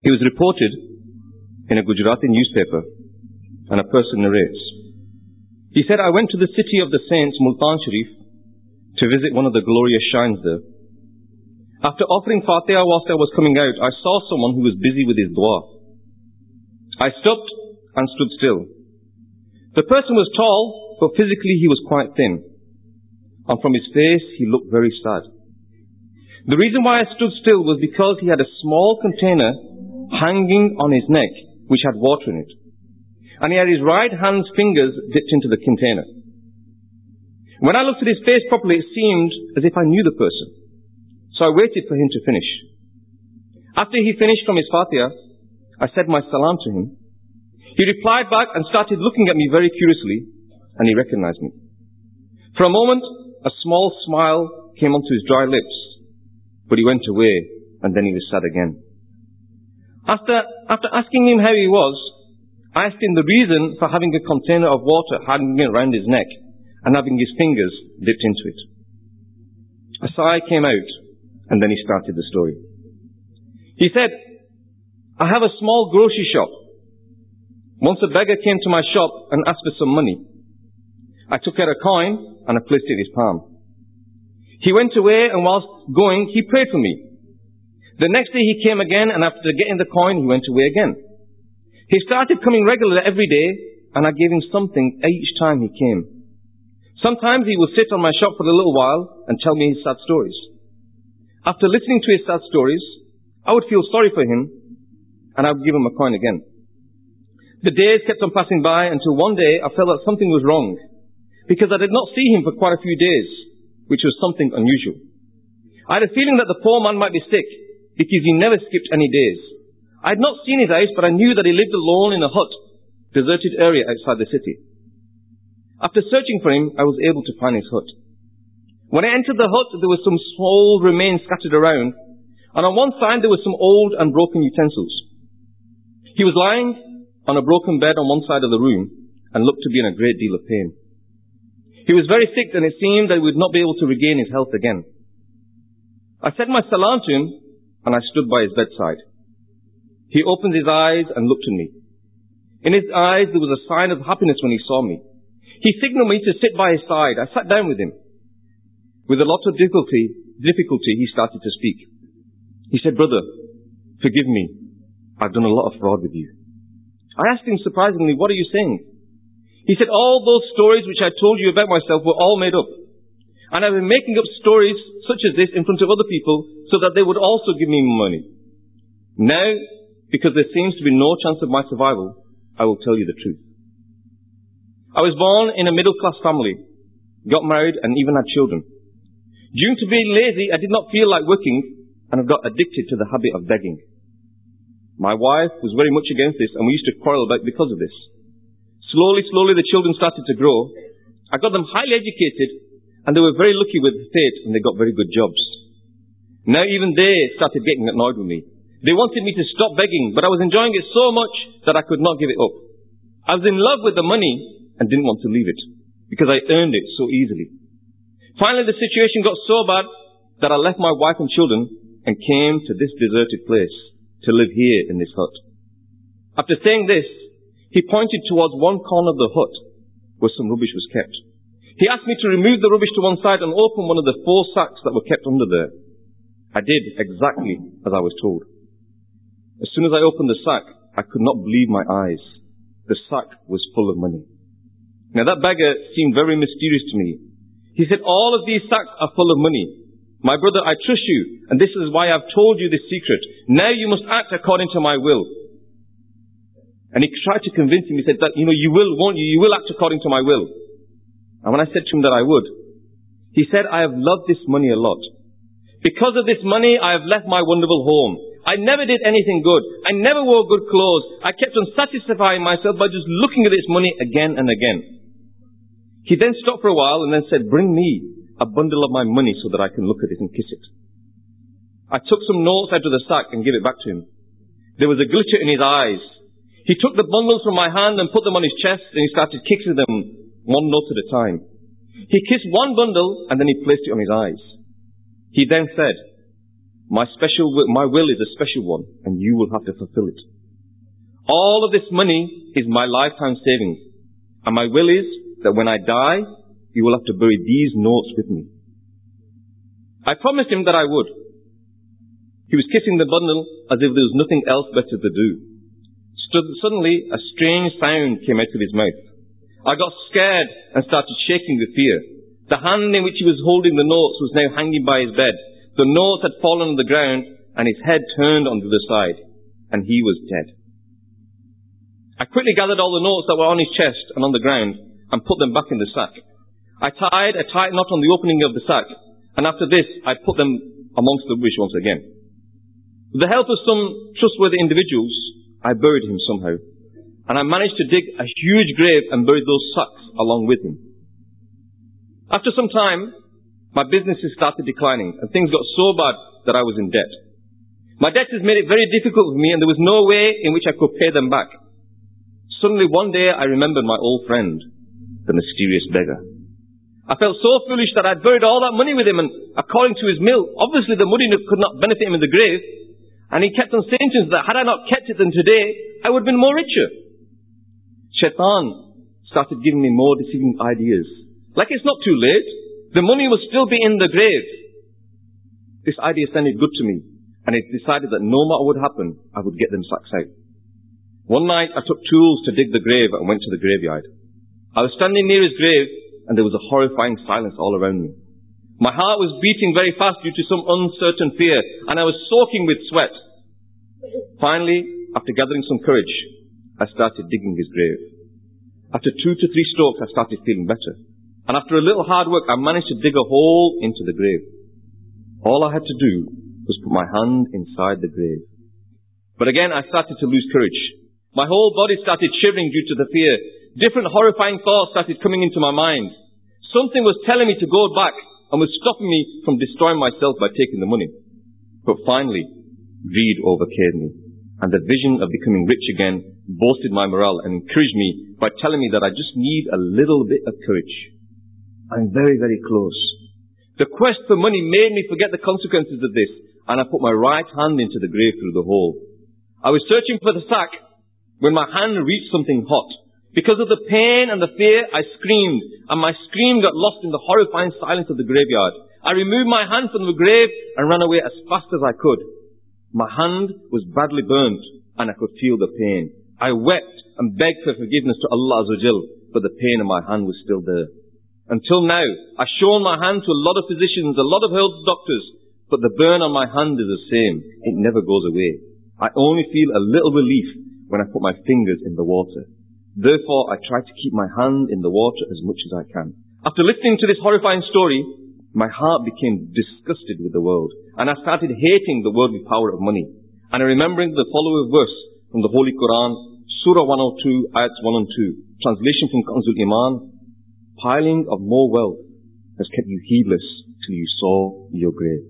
He was reported in a Gujarati newspaper and a person narrates. He said, I went to the city of the saints, Multan Sharif, to visit one of the glorious shrines there. After offering Fatiha whilst I was coming out, I saw someone who was busy with his dua. I stopped and stood still. The person was tall, but physically he was quite thin. And from his face, he looked very sad. The reason why I stood still was because he had a small container hanging on his neck, which had water in it. And he had his right hand's fingers dipped into the container. When I looked at his face properly, it seemed as if I knew the person. So I waited for him to finish. After he finished from his Fatiha, I said my salam to him. He replied back and started looking at me very curiously, and he recognized me. For a moment, a small smile came onto his dry lips, but he went away, and then he was sad again. After, after asking him how he was, I asked him the reason for having a container of water hanging around his neck and having his fingers dipped into it. A sigh came out and then he started the story. He said, I have a small grocery shop. Once a beggar came to my shop and asked for some money. I took out a coin and I placed it in his palm. He went away and whilst going, he prayed for me the next day he came again and after getting the coin he went away again. He started coming regularly every day and I gave him something each time he came. Sometimes he would sit on my shop for a little while and tell me his sad stories. After listening to his sad stories, I would feel sorry for him and I would give him a coin again. The days kept on passing by until one day I felt that something was wrong because I did not see him for quite a few days, which was something unusual. I had a feeling that the poor man might be sick because he never skipped any days. I had not seen his eyes, but I knew that he lived alone in a hut, deserted area outside the city. After searching for him, I was able to find his hut. When I entered the hut, there were some small remains scattered around, and on one side there were some old and broken utensils. He was lying on a broken bed on one side of the room and looked to be in a great deal of pain. He was very sick and it seemed that he would not be able to regain his health again. I said my salam to him and I stood by his bedside. He opened his eyes and looked at me. In his eyes there was a sign of happiness when he saw me. He signaled me to sit by his side. I sat down with him. With a lot of difficulty, difficulty he started to speak. He said, brother, forgive me. I've done a lot of fraud with you. I asked him surprisingly, what are you saying? He said, all those stories which I told you about myself were all made up. And I've been making up stories such as this in front of other people so that they would also give me money. Now, because there seems to be no chance of my survival, I will tell you the truth. I was born in a middle class family, got married and even had children. Due to being lazy, I did not feel like working and I got addicted to the habit of begging. My wife was very much against this and we used to quarrel about because of this. Slowly, slowly the children started to grow. I got them highly educated and they were very lucky with the fate and they got very good jobs. Now even they started getting annoyed with me. They wanted me to stop begging, but I was enjoying it so much that I could not give it up. I was in love with the money and didn't want to leave it because I earned it so easily. Finally the situation got so bad that I left my wife and children and came to this deserted place to live here in this hut. After saying this, he pointed towards one corner of the hut where some rubbish was kept. He asked me to remove the rubbish to one side and open one of the four sacks that were kept under there. I did exactly as I was told. As soon as I opened the sack, I could not believe my eyes. The sack was full of money. Now that beggar seemed very mysterious to me. He said, all of these sacks are full of money. My brother, I trust you, and this is why I've told you this secret. Now you must act according to my will. And he tried to convince him. He said that, you know, you will, won't you? You will act according to my will. And when I said to him that I would, he said, I have loved this money a lot. Because of this money, I have left my wonderful home. I never did anything good. I never wore good clothes. I kept on satisfying myself by just looking at this money again and again. He then stopped for a while and then said, bring me a bundle of my money so that I can look at it and kiss it. I took some notes out of the sack and gave it back to him. There was a glitter in his eyes. He took the bundles from my hand and put them on his chest and he started kicking them one note at a time. He kissed one bundle and then he placed it on his eyes. He then said, my special, will, my will is a special one and you will have to fulfill it. All of this money is my lifetime savings and my will is that when I die, you will have to bury these notes with me. I promised him that I would. He was kissing the bundle as if there was nothing else better to do. Suddenly, a strange sound came out of his mouth. I got scared and started shaking with fear. The hand in which he was holding the notes was now hanging by his bed. The notes had fallen on the ground and his head turned on the side and he was dead. I quickly gathered all the notes that were on his chest and on the ground and put them back in the sack. I tied a tight knot on the opening of the sack and after this I put them amongst the bush once again. With the help of some trustworthy individuals, I buried him somehow. And I managed to dig a huge grave and bury those sacks along with him. After some time, my businesses started declining and things got so bad that I was in debt. My debtors made it very difficult for me and there was no way in which I could pay them back. Suddenly one day I remembered my old friend, the mysterious beggar. I felt so foolish that I'd buried all that money with him and according to his mill, obviously the money could not benefit him in the grave. And he kept on saying to us that had I not kept it then today, I would have been more richer. Shaitan started giving me more deceiving ideas. Like it's not too late. The money will still be in the grave. This idea sounded good to me. And it decided that no matter what happened, I would get them sacks out. One night I took tools to dig the grave and went to the graveyard. I was standing near his grave and there was a horrifying silence all around me. My heart was beating very fast due to some uncertain fear and I was soaking with sweat. Finally, after gathering some courage, I started digging his grave. After two to three strokes, I started feeling better. And after a little hard work, I managed to dig a hole into the grave. All I had to do was put my hand inside the grave. But again, I started to lose courage. My whole body started shivering due to the fear. Different horrifying thoughts started coming into my mind. Something was telling me to go back and was stopping me from destroying myself by taking the money. But finally, greed overcame me and the vision of becoming rich again boosted my morale and encouraged me by telling me that I just need a little bit of courage. I'm very, very close. The quest for money made me forget the consequences of this, and I put my right hand into the grave through the hole. I was searching for the sack when my hand reached something hot. Because of the pain and the fear, I screamed, and my scream got lost in the horrifying silence of the graveyard. I removed my hand from the grave and ran away as fast as I could. My hand was badly burnt and I could feel the pain. I wept and begged for forgiveness to Allah Azza but the pain in my hand was still there. Until now, I've shown my hand to a lot of physicians, a lot of health doctors, but the burn on my hand is the same. It never goes away. I only feel a little relief when I put my fingers in the water. Therefore, I try to keep my hand in the water as much as I can. After listening to this horrifying story, my heart became disgusted with the world, and I started hating the worldly power of money. And I remembering the following verse from the Holy Quran, Surah 102, Ayats 1 and 2, translation from Kanzul Iman, piling of more wealth has kept you heedless till you saw your grave.